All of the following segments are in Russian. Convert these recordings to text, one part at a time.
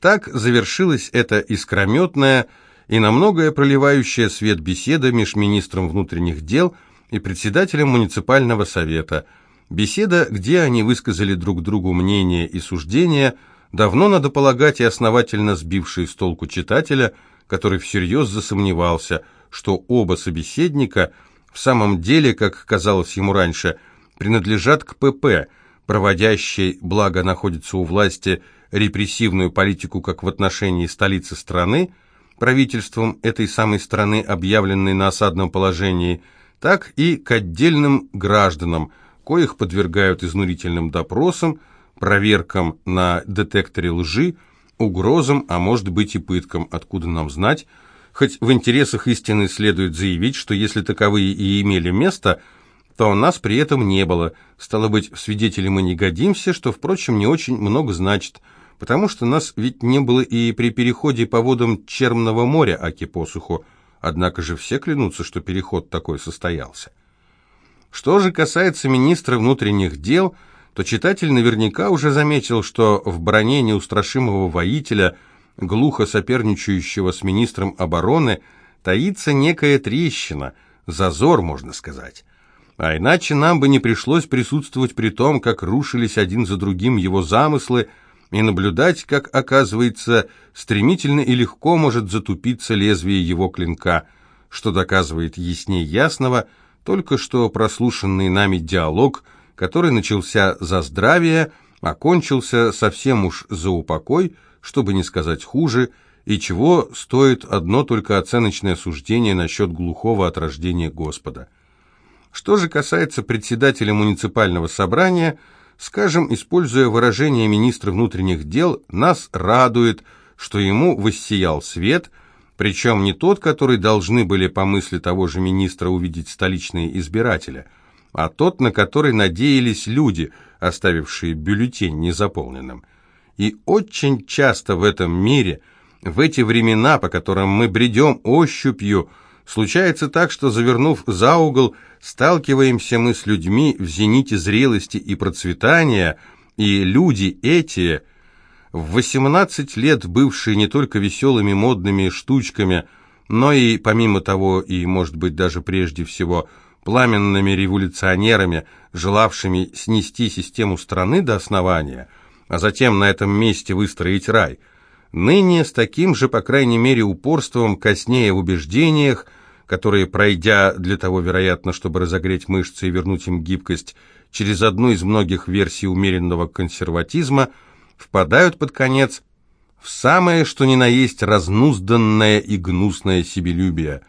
Так завершилась эта искрометная и на многое проливающая свет беседа между министром внутренних дел и председателем муниципального совета. Беседа, где они высказали друг другу мнения и суждения, давно, надо полагать, и основательно сбившие с толку читателя, который всерьез засомневался, что оба собеседника в самом деле, как казалось ему раньше, принадлежат к ПП, проводящей, благо находится у власти, репрессивную политику как в отношении столицы страны, правительством этой самой страны, объявленной на осадном положении, так и к отдельным гражданам, коих подвергают изнурительным допросам, проверкам на детекторе лжи, угрозам, а может быть и пыткам, откуда нам знать, хоть в интересах истины следует заявить, что если таковые и имели место, то нас при этом не было, стало быть, в свидетели мы не годимся, что, впрочем, не очень много значит – потому что нас ведь не было и при переходе по водам Чермного моря Аки посуху, однако же все клянутся, что переход такой состоялся. Что же касается министра внутренних дел, то читатель наверняка уже заметил, что в броне неустрашимого воителя, глухо соперничающего с министром обороны, таится некая трещина, зазор, можно сказать. А иначе нам бы не пришлось присутствовать при том, как рушились один за другим его замыслы, и наблюдать, как, оказывается, стремительно и легко может затупиться лезвие его клинка, что доказывает яснее ясного только что прослушанный нами диалог, который начался за здравие, окончился совсем уж за упокой, чтобы не сказать хуже, и чего стоит одно только оценочное суждение насчет глухого от рождения Господа. Что же касается председателя муниципального собрания – Скажем, используя выражение министра внутренних дел, нас радует, что ему воссиял свет, причем не тот, который должны были по мысли того же министра увидеть столичные избиратели, а тот, на который надеялись люди, оставившие бюллетень незаполненным. И очень часто в этом мире, в эти времена, по которым мы бредем ощупью, Случается так, что, завернув за угол, сталкиваемся мы с людьми в зените зрелости и процветания, и люди эти, в 18 лет бывшие не только веселыми модными штучками, но и, помимо того, и, может быть, даже прежде всего, пламенными революционерами, желавшими снести систему страны до основания, а затем на этом месте выстроить рай, ныне с таким же, по крайней мере, упорством, коснея в убеждениях, которые, пройдя для того, вероятно, чтобы разогреть мышцы и вернуть им гибкость, через одну из многих версий умеренного консерватизма, впадают под конец в самое, что ни на есть, разнузданное и гнусное себелюбие.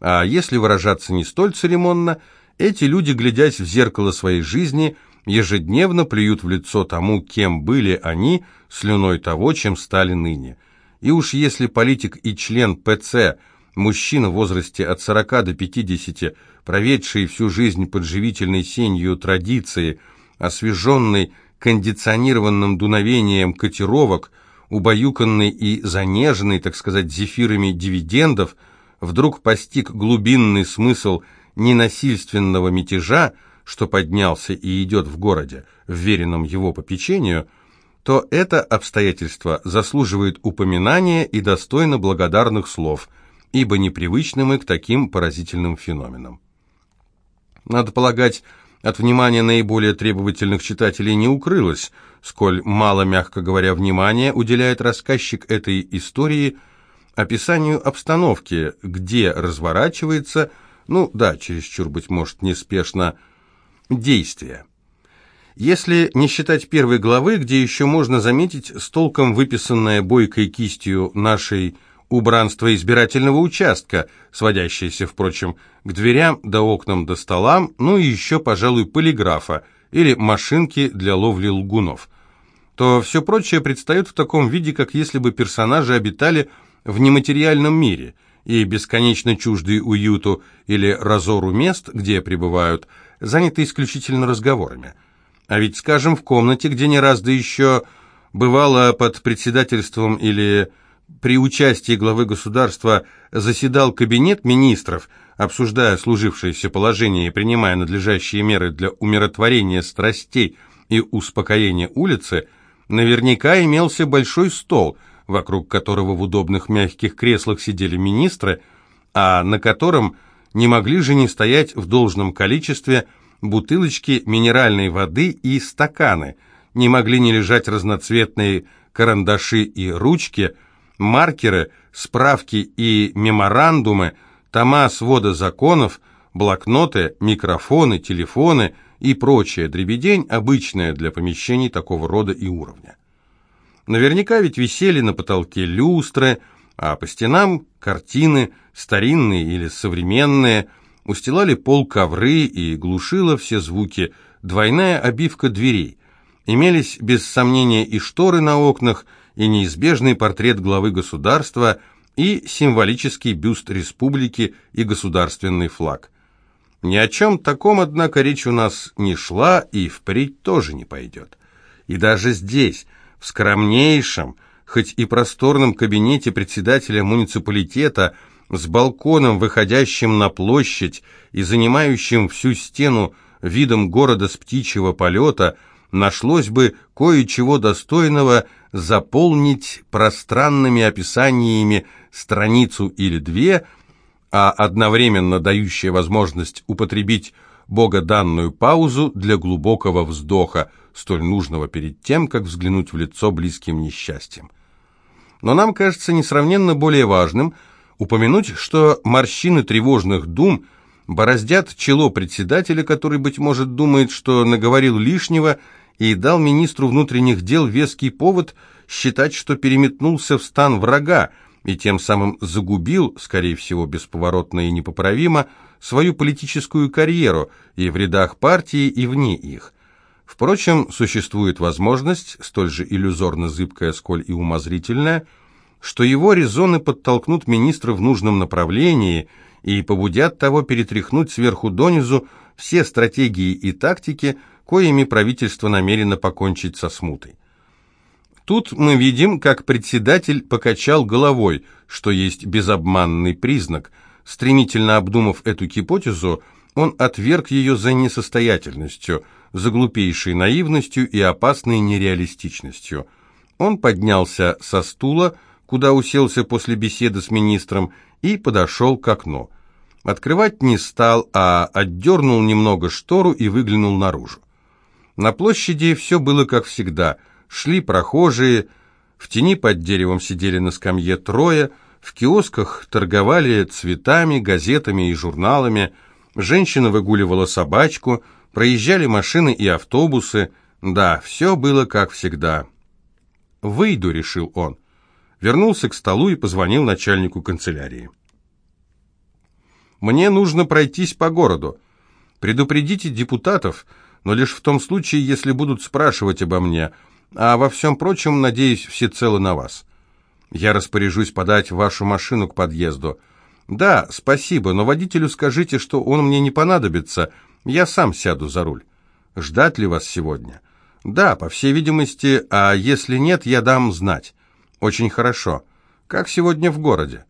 А если выражаться не столь церемонно, эти люди, глядясь в зеркало своей жизни, ежедневно плюют в лицо тому, кем были они, слюной того, чем стали ныне. И уж если политик и член ПЦ – Мужчина в возрасте от 40 до 50, проведший всю жизнь под живительной сенью традиции, освеженный кондиционированным дуновением котировок, убаюканный и занеженный, так сказать, зефирами дивидендов, вдруг постиг глубинный смысл ненасильственного мятежа, что поднялся и идет в городе, вверенном его попечению, то это обстоятельство заслуживает упоминания и достойно благодарных слов – ибо непривычны мы к таким поразительным феноменам. Надо полагать, от внимания наиболее требовательных читателей не укрылось, сколь мало, мягко говоря, внимания уделяет рассказчик этой истории описанию обстановки, где разворачивается, ну да, чересчур, быть может, неспешно, действие. Если не считать первой главы, где еще можно заметить с толком выписанное бойкой кистью нашей убранство избирательного участка, сводящееся, впрочем, к дверям да окнам да столам, ну и еще, пожалуй, полиграфа или машинки для ловли лгунов, то все прочее предстает в таком виде, как если бы персонажи обитали в нематериальном мире, и бесконечно чуждые уюту или разору мест, где пребывают, заняты исключительно разговорами. А ведь, скажем, в комнате, где не раз да еще бывало под председательством или при участии главы государства заседал кабинет министров, обсуждая служившееся положение и принимая надлежащие меры для умиротворения страстей и успокоения улицы, наверняка имелся большой стол, вокруг которого в удобных мягких креслах сидели министры, а на котором не могли же не стоять в должном количестве бутылочки минеральной воды и стаканы, не могли не лежать разноцветные карандаши и ручки, маркеры, справки и меморандумы, тома свода законов, блокноты, микрофоны, телефоны и прочая дребедень, обычная для помещений такого рода и уровня. Наверняка ведь висели на потолке люстры, а по стенам картины, старинные или современные, устилали пол ковры и глушила все звуки двойная обивка дверей. Имелись без сомнения и шторы на окнах, и неизбежный портрет главы государства, и символический бюст республики и государственный флаг. Ни о чем таком, однако, речь у нас не шла и впредь тоже не пойдет. И даже здесь, в скромнейшем, хоть и просторном кабинете председателя муниципалитета, с балконом, выходящим на площадь и занимающим всю стену видом города с птичьего полета, нашлось бы кое-чего достойного заполнить пространными описаниями страницу или две, а одновременно дающая возможность употребить богоданную паузу для глубокого вздоха, столь нужного перед тем, как взглянуть в лицо близким несчастьем. Но нам кажется несравненно более важным упомянуть, что морщины тревожных дум бороздят чело председателя, который, быть может, думает, что наговорил лишнего и дал министру внутренних дел веский повод считать, что переметнулся в стан врага и тем самым загубил, скорее всего, бесповоротно и непоправимо, свою политическую карьеру и в рядах партии, и вне их. Впрочем, существует возможность, столь же иллюзорно зыбкая, сколь и умозрительная, что его резоны подтолкнут министра в нужном направлении и побудят того перетряхнуть сверху донизу все стратегии и тактики, коими правительство намерено покончить со смутой. Тут мы видим, как председатель покачал головой, что есть безобманный признак. Стремительно обдумав эту гипотезу, он отверг ее за несостоятельностью – за глупейшей наивностью и опасной нереалистичностью. Он поднялся со стула, куда уселся после беседы с министром, и подошел к окну. Открывать не стал, а отдернул немного штору и выглянул наружу. На площади все было как всегда. Шли прохожие, в тени под деревом сидели на скамье трое, в киосках торговали цветами, газетами и журналами, женщина выгуливала собачку – Проезжали машины и автобусы. Да, все было как всегда. «Выйду», — решил он. Вернулся к столу и позвонил начальнику канцелярии. «Мне нужно пройтись по городу. Предупредите депутатов, но лишь в том случае, если будут спрашивать обо мне, а во всем прочем, надеюсь, всецело на вас. Я распоряжусь подать вашу машину к подъезду. Да, спасибо, но водителю скажите, что он мне не понадобится, — я сам сяду за руль. Ждать ли вас сегодня? Да, по всей видимости, а если нет, я дам знать. Очень хорошо. Как сегодня в городе?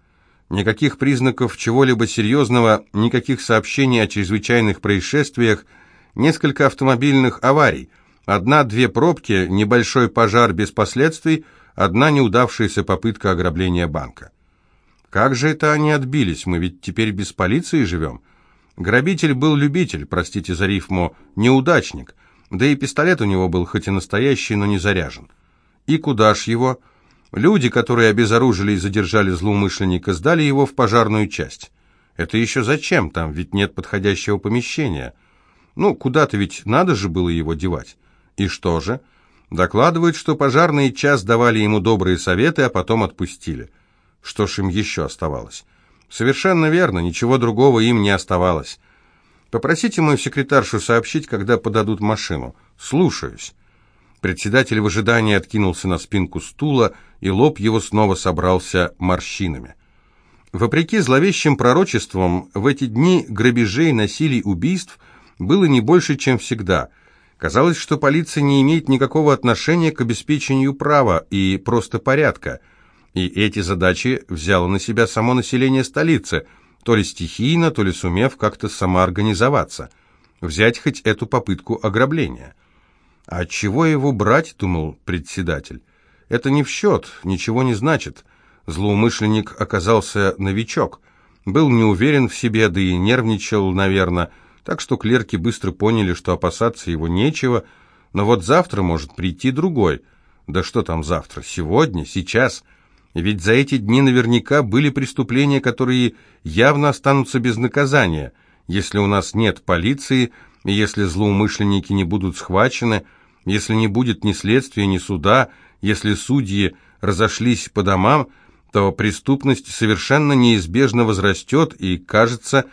Никаких признаков чего-либо серьезного, никаких сообщений о чрезвычайных происшествиях, несколько автомобильных аварий, одна-две пробки, небольшой пожар без последствий, одна неудавшаяся попытка ограбления банка. Как же это они отбились? Мы ведь теперь без полиции живем. Грабитель был любитель, простите за рифму, неудачник, да и пистолет у него был хоть и настоящий, но не заряжен. И куда ж его? Люди, которые обезоружили и задержали злоумышленника, сдали его в пожарную часть. Это еще зачем? Там ведь нет подходящего помещения. Ну, куда-то ведь надо же было его девать. И что же? Докладывают, что пожарные час давали ему добрые советы, а потом отпустили. Что ж им еще оставалось? Совершенно верно, ничего другого им не оставалось. Попросите мою секретаршу сообщить, когда подадут машину. Слушаюсь. Председатель в ожидании откинулся на спинку стула, и лоб его снова собрался морщинами. Вопреки зловещим пророчествам, в эти дни грабежей, насилий, убийств было не больше, чем всегда. Казалось, что полиция не имеет никакого отношения к обеспечению права и просто порядка – и эти задачи взяло на себя само население столицы, то ли стихийно, то ли сумев как-то самоорганизоваться, взять хоть эту попытку ограбления. А чего его брать, думал председатель? Это не в счет, ничего не значит. Злоумышленник оказался новичок. Был не уверен в себе, да и нервничал, наверное, так что клерки быстро поняли, что опасаться его нечего, но вот завтра может прийти другой. Да что там завтра? Сегодня? Сейчас? Ведь за эти дни наверняка были преступления, которые явно останутся без наказания, если у нас нет полиции, если злоумышленники не будут схвачены, если не будет ни следствия, ни суда, если судьи разошлись по домам, то преступность совершенно неизбежно возрастет, и, кажется,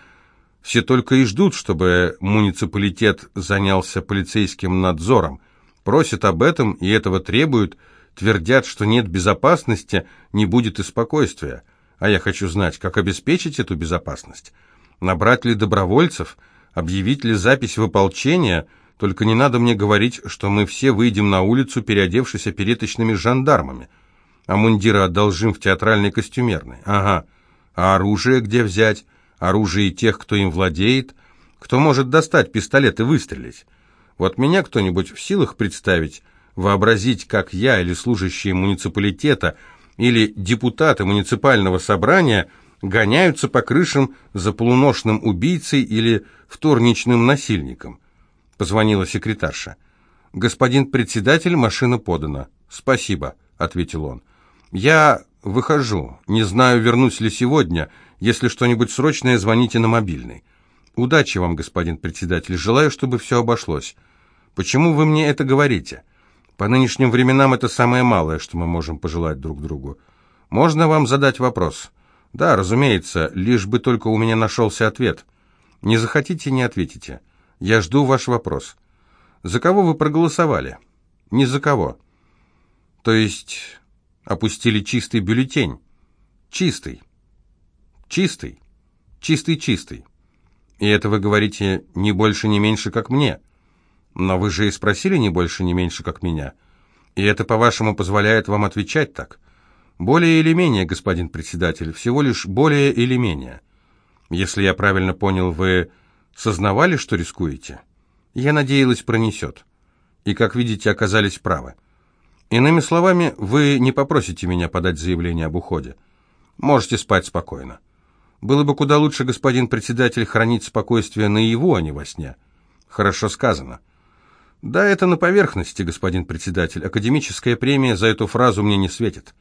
все только и ждут, чтобы муниципалитет занялся полицейским надзором. Просят об этом и этого требуют, твердят, что нет безопасности, не будет и спокойствия. А я хочу знать, как обеспечить эту безопасность. Набрать ли добровольцев, объявить ли запись в ополчение, только не надо мне говорить, что мы все выйдем на улицу, переодевшись опереточными жандармами. А мундиры одолжим в театральной костюмерной. Ага. А оружие где взять? Оружие тех, кто им владеет, кто может достать пистолет и выстрелить. Вот меня кто-нибудь в силах представить, вообразить, как я или служащие муниципалитета или депутаты муниципального собрания гоняются по крышам за полуношным убийцей или вторничным насильником. Позвонила секретарша. «Господин председатель, машина подана». «Спасибо», — ответил он. «Я выхожу. Не знаю, вернусь ли сегодня. Если что-нибудь срочное, звоните на мобильный. Удачи вам, господин председатель. Желаю, чтобы все обошлось. Почему вы мне это говорите? По нынешним временам это самое малое, что мы можем пожелать друг другу. Можно вам задать вопрос? Да, разумеется, лишь бы только у меня нашелся ответ. Не захотите, не ответите. Я жду ваш вопрос. За кого вы проголосовали? Ни за кого. То есть опустили чистый бюллетень? Чистый. Чистый. Чистый-чистый. И это вы говорите не больше, не меньше, как мне. Но вы же и спросили не больше, не меньше, как меня. И это, по-вашему, позволяет вам отвечать так? Более или менее, господин председатель, всего лишь более или менее. Если я правильно понял, вы сознавали, что рискуете? Я надеялась, пронесет. И, как видите, оказались правы. Иными словами, вы не попросите меня подать заявление об уходе. Можете спать спокойно. Было бы куда лучше, господин председатель, хранить спокойствие наяву, а не во сне. Хорошо сказано. Да, это на поверхности, господин председатель. Академическая премия за эту фразу мне не светит.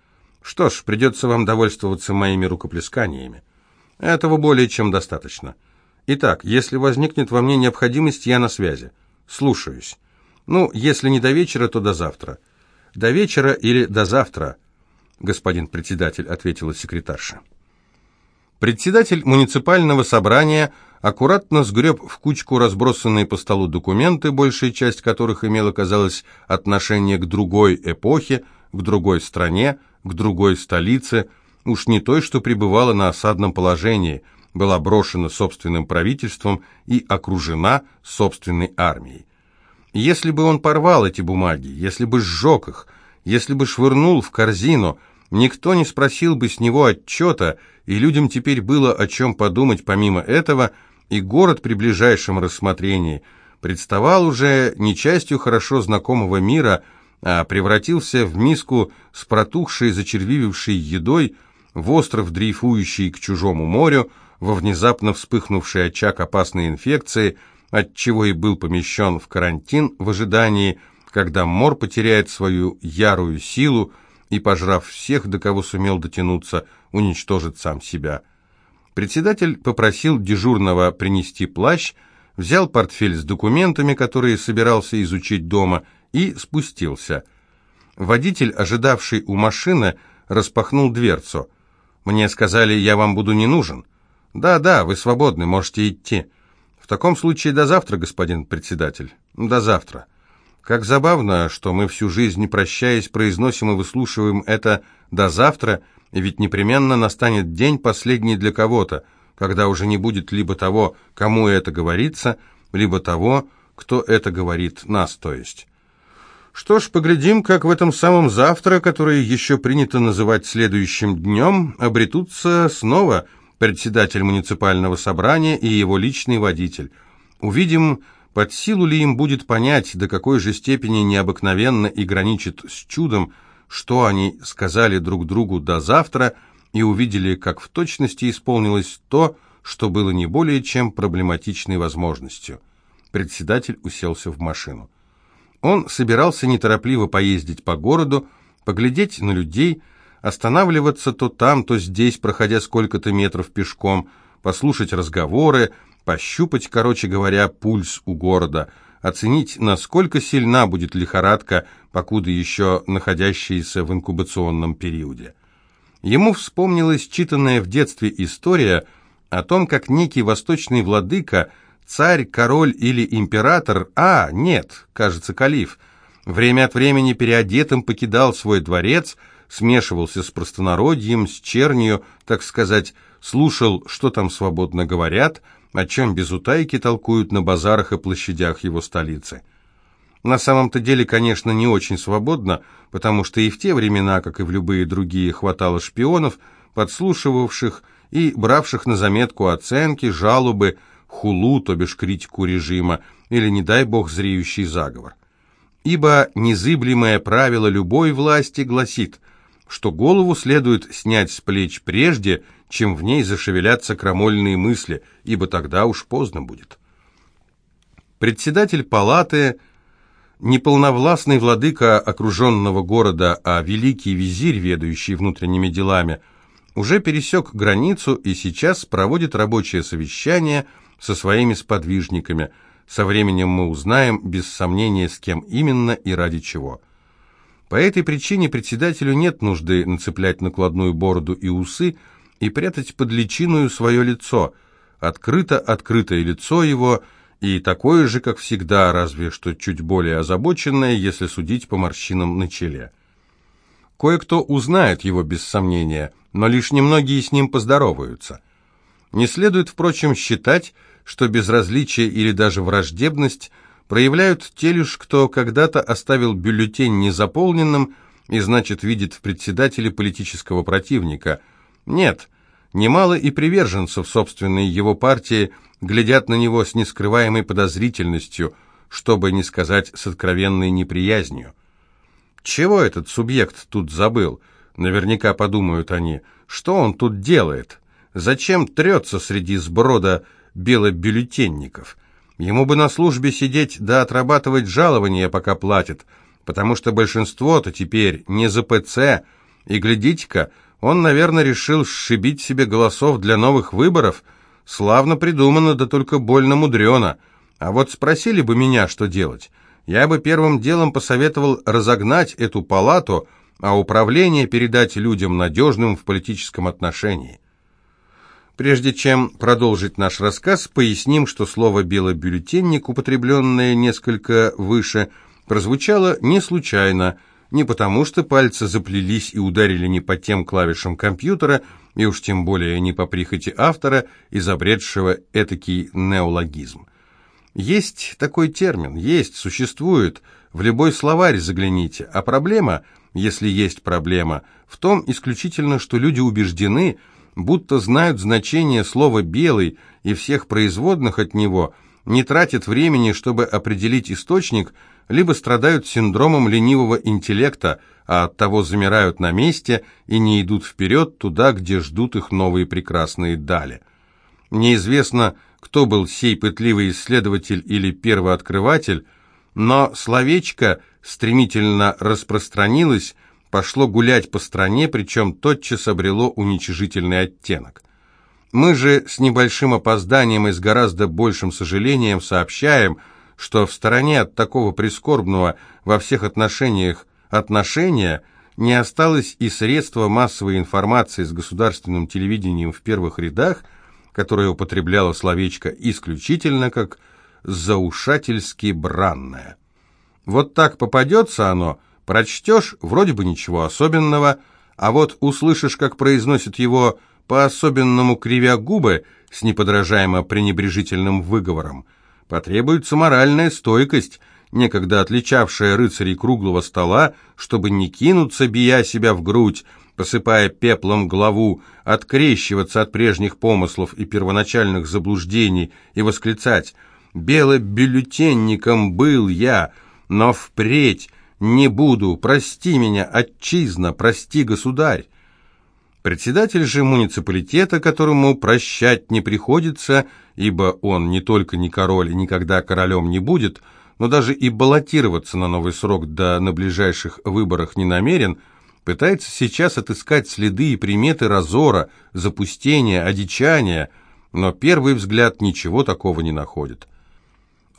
Что ж, придется вам довольствоваться моими рукоплесканиями. Этого более чем достаточно. Итак, если возникнет во мне необходимость, я на связи. Слушаюсь. Ну, если не до вечера, то до завтра. До вечера или до завтра, господин председатель, ответила секретарша. Председатель муниципального собрания аккуратно сгреб в кучку разбросанные по столу документы, большая часть которых имела, казалось, отношение к другой эпохе, к другой стране, к другой столице, уж не той, что пребывала на осадном положении, была брошена собственным правительством и окружена собственной армией. Если бы он порвал эти бумаги, если бы сжег их, если бы швырнул в корзину, никто не спросил бы с него отчета, и людям теперь было о чем подумать помимо этого, и город при ближайшем рассмотрении представал уже не частью хорошо знакомого мира, а превратился в миску с протухшей, зачервивившей едой, в остров, дрейфующий к чужому морю, во внезапно вспыхнувший очаг опасной инфекции, отчего и был помещен в карантин в ожидании, когда мор потеряет свою ярую силу и, пожрав всех, до кого сумел дотянуться, уничтожит сам себя. Председатель попросил дежурного принести плащ, взял портфель с документами, которые собирался изучить дома, и спустился. Водитель, ожидавший у машины, распахнул дверцу. «Мне сказали, я вам буду не нужен». «Да, да, вы свободны, можете идти». «В таком случае до завтра, господин председатель». «До завтра». Как забавно, что мы всю жизнь, прощаясь, произносим и выслушиваем это «до завтра», ведь непременно настанет день последний для кого-то, когда уже не будет либо того, кому это говорится, либо того, кто это говорит нас, то есть. Что ж, поглядим, как в этом самом завтра, которое еще принято называть следующим днем, обретутся снова председатель муниципального собрания и его личный водитель. Увидим, под силу ли им будет понять, до какой же степени необыкновенно и граничит с чудом, что они сказали друг другу до завтра, и увидели, как в точности исполнилось то, что было не более чем проблематичной возможностью. Председатель уселся в машину. Он собирался неторопливо поездить по городу, поглядеть на людей, останавливаться то там, то здесь, проходя сколько-то метров пешком, послушать разговоры, пощупать, короче говоря, пульс у города, оценить, насколько сильна будет лихорадка, покуда еще находящаяся в инкубационном периоде. Ему вспомнилась читанная в детстве история о том, как некий восточный владыка, царь, король или император, а, нет, кажется, калиф, время от времени переодетым покидал свой дворец, смешивался с простонародьем, с чернью, так сказать, слушал, что там свободно говорят, о чем без утайки толкуют на базарах и площадях его столицы. На самом-то деле, конечно, не очень свободно, потому что и в те времена, как и в любые другие, хватало шпионов, подслушивавших и бравших на заметку оценки, жалобы, хулу, то бишь критику режима, или, не дай бог, зреющий заговор. Ибо незыблемое правило любой власти гласит, что голову следует снять с плеч прежде, чем в ней зашевелятся крамольные мысли, ибо тогда уж поздно будет. Председатель палаты не полновластный владыка окруженного города, а великий визирь, ведающий внутренними делами, уже пересек границу и сейчас проводит рабочее совещание со своими сподвижниками. Со временем мы узнаем, без сомнения, с кем именно и ради чего. По этой причине председателю нет нужды нацеплять накладную бороду и усы и прятать под личиную свое лицо. Открыто-открытое лицо его – и такое же, как всегда, разве что чуть более озабоченное, если судить по морщинам на челе. Кое-кто узнает его без сомнения, но лишь немногие с ним поздороваются. Не следует, впрочем, считать, что безразличие или даже враждебность проявляют те лишь, кто когда-то оставил бюллетень незаполненным и, значит, видит в председателе политического противника. Нет, немало и приверженцев собственной его партии – глядят на него с нескрываемой подозрительностью, чтобы не сказать с откровенной неприязнью. Чего этот субъект тут забыл? Наверняка подумают они. Что он тут делает? Зачем трется среди сброда белобюллетенников? Ему бы на службе сидеть да отрабатывать жалования, пока платят, потому что большинство-то теперь не за ПЦ, и, глядите-ка, он, наверное, решил сшибить себе голосов для новых выборов – Славно придумано, да только больно мудрено. А вот спросили бы меня, что делать. Я бы первым делом посоветовал разогнать эту палату, а управление передать людям, надежным в политическом отношении. Прежде чем продолжить наш рассказ, поясним, что слово «белобюллетенник», употребленное несколько выше, прозвучало не случайно – не потому, что пальцы заплелись и ударили не по тем клавишам компьютера, и уж тем более не по прихоти автора, изобретшего этакий неологизм. Есть такой термин, есть, существует, в любой словарь загляните, а проблема, если есть проблема, в том исключительно, что люди убеждены, будто знают значение слова «белый» и всех производных от него, не тратят времени, чтобы определить источник – либо страдают синдромом ленивого интеллекта, а оттого замирают на месте и не идут вперед туда, где ждут их новые прекрасные дали. Неизвестно, кто был сей пытливый исследователь или первооткрыватель, но словечко стремительно распространилось, пошло гулять по стране, причем тотчас обрело уничижительный оттенок. Мы же с небольшим опозданием и с гораздо большим сожалением сообщаем, что в стороне от такого прискорбного во всех отношениях отношения не осталось и средства массовой информации с государственным телевидением в первых рядах, которое употребляло словечко исключительно как «заушательски бранное». Вот так попадется оно, прочтешь, вроде бы ничего особенного, а вот услышишь, как произносит его по-особенному кривя губы с неподражаемо пренебрежительным выговором – Потребуется моральная стойкость, некогда отличавшая рыцарей круглого стола, чтобы не кинуться, бия себя в грудь, посыпая пеплом главу, открещиваться от прежних помыслов и первоначальных заблуждений и восклицать «Белобюллетенником был я, но впредь Не буду. Прости меня, отчизна, прости, государь. Председатель же муниципалитета, которому прощать не приходится, ибо он не только не король и никогда королем не будет, но даже и баллотироваться на новый срок да на ближайших выборах не намерен, пытается сейчас отыскать следы и приметы разора, запустения, одичания, но первый взгляд ничего такого не находит.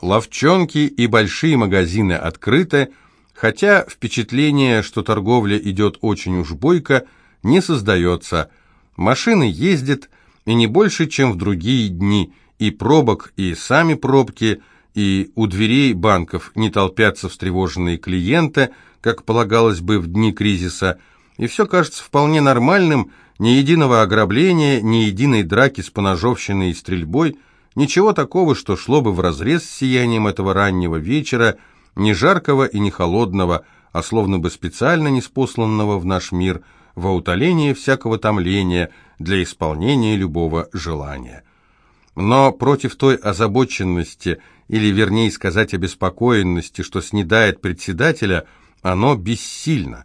Ловчонки и большие магазины открыты, хотя впечатление, что торговля идет очень уж бойко, не создается. Машины ездят, и не больше, чем в другие дни, и пробок, и сами пробки, и у дверей банков не толпятся встревоженные клиенты, как полагалось бы в дни кризиса, и все кажется вполне нормальным, ни единого ограбления, ни единой драки с поножовщиной и стрельбой, ничего такого, что шло бы вразрез с сиянием этого раннего вечера, ни жаркого и не холодного, а словно бы специально неспосланного в наш мир – во утоление всякого томления для исполнения любого желания. Но против той озабоченности, или вернее сказать обеспокоенности, что снедает председателя, оно бессильно.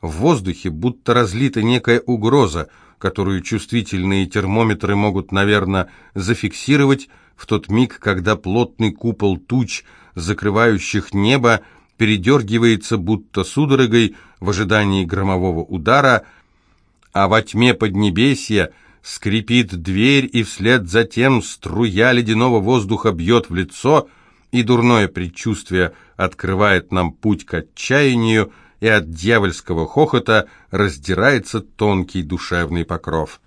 В воздухе будто разлита некая угроза, которую чувствительные термометры могут, наверное, зафиксировать в тот миг, когда плотный купол туч, закрывающих небо, передергивается будто судорогой в ожидании громового удара, а во тьме поднебесья скрипит дверь, и вслед за тем струя ледяного воздуха бьет в лицо, и дурное предчувствие открывает нам путь к отчаянию, и от дьявольского хохота раздирается тонкий душевный покров.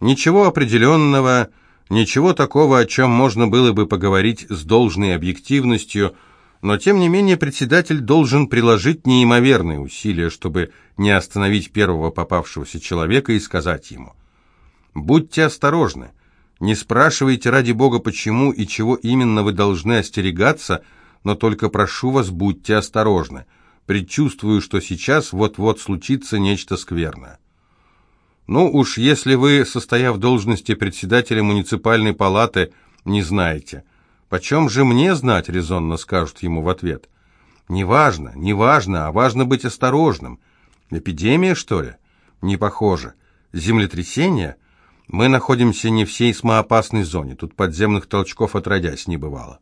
Ничего определенного, ничего такого, о чем можно было бы поговорить с должной объективностью – но тем не менее председатель должен приложить неимоверные усилия, чтобы не остановить первого попавшегося человека и сказать ему «Будьте осторожны, не спрашивайте ради Бога, почему и чего именно вы должны остерегаться, но только прошу вас, будьте осторожны. Предчувствую, что сейчас вот-вот случится нечто скверное». Ну уж если вы, состояв в должности председателя муниципальной палаты, не знаете – «Почем же мне знать?» — резонно скажут ему в ответ. «Неважно, неважно, а важно быть осторожным. Эпидемия, что ли? Не похоже. Землетрясение? Мы находимся не в сейсмоопасной зоне, тут подземных толчков отродясь не бывало.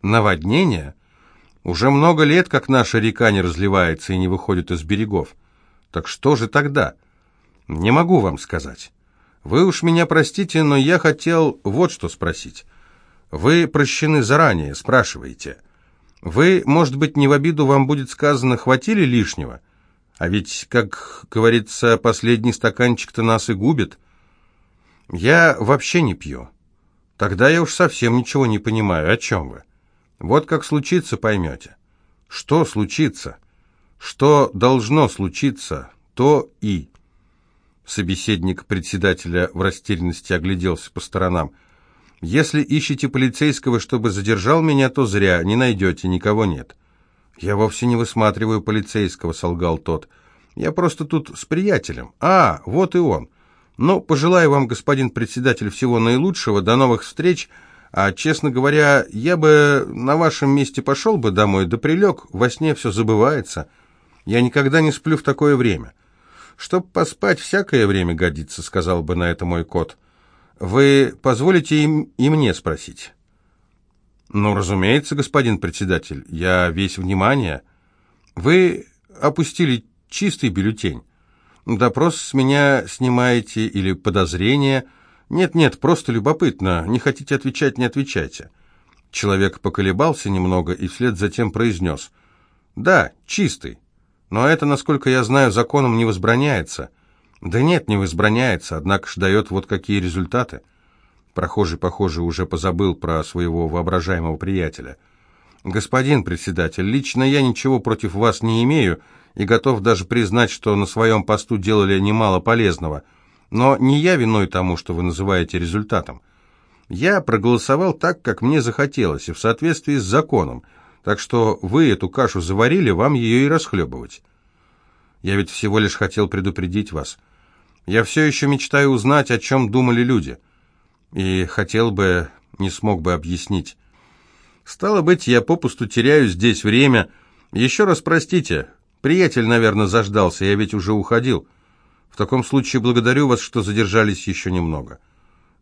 Наводнение? Уже много лет, как наша река не разливается и не выходит из берегов. Так что же тогда? Не могу вам сказать. Вы уж меня простите, но я хотел вот что спросить». Вы прощены заранее, спрашиваете. Вы, может быть, не в обиду вам будет сказано, хватили лишнего? А ведь, как говорится, последний стаканчик-то нас и губит. Я вообще не пью. Тогда я уж совсем ничего не понимаю. О чем вы? Вот как случится, поймете. Что случится? Что должно случиться, то и... Собеседник председателя в растерянности огляделся по сторонам. Если ищете полицейского, чтобы задержал меня, то зря, не найдете, никого нет». «Я вовсе не высматриваю полицейского», — солгал тот. «Я просто тут с приятелем. А, вот и он. Ну, пожелаю вам, господин председатель, всего наилучшего, до новых встреч. А, честно говоря, я бы на вашем месте пошел бы домой, да прилег, во сне все забывается. Я никогда не сплю в такое время». «Чтоб поспать, всякое время годится», — сказал бы на это мой кот. Вы позволите им и мне спросить? Ну, разумеется, господин председатель, я весь внимание. Вы опустили чистый бюллетень. Допрос с меня снимаете или подозрение? Нет-нет, просто любопытно. Не хотите отвечать, не отвечайте. Человек поколебался немного и вслед затем произнес. Да, чистый. Но это, насколько я знаю, законом не возбраняется. Да нет, не возбраняется, однако ж дает вот какие результаты. Прохожий, похоже, уже позабыл про своего воображаемого приятеля. «Господин председатель, лично я ничего против вас не имею и готов даже признать, что на своем посту делали немало полезного. Но не я виной тому, что вы называете результатом. Я проголосовал так, как мне захотелось, и в соответствии с законом, так что вы эту кашу заварили, вам ее и расхлебывать. Я ведь всего лишь хотел предупредить вас». Я все еще мечтаю узнать, о чем думали люди. И хотел бы, не смог бы объяснить. Стало быть, я попусту теряю здесь время, Еще раз простите. Приятель, наверное, заждался, я ведь уже уходил. В таком случае благодарю вас, что задержались еще немного.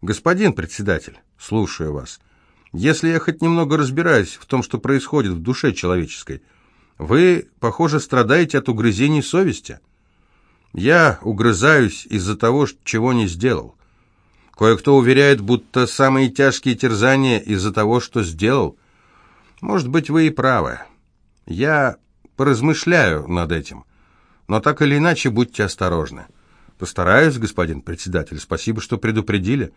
Господин председатель, слушаю вас. Если я хоть немного разбираюсь в том, что происходит в душе человеческой, вы, похоже, страдаете от угрызений совести. Я угрызаюсь из-за того, чего не сделал. Кое-кто уверяет, будто самые тяжкие терзания из-за того, что сделал. Может быть, вы и правы. Я поразмышляю над этим. Но так или иначе, будьте осторожны. Постараюсь, господин председатель. Спасибо, что предупредили.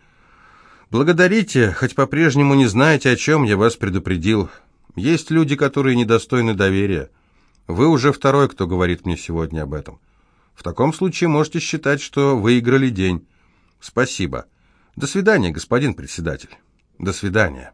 Благодарите, хоть по-прежнему не знаете, о чем я вас предупредил. Есть люди, которые недостойны доверия. Вы уже второй, кто говорит мне сегодня об этом. В таком случае можете считать, что выиграли день. Спасибо. До свидания, господин председатель. До свидания.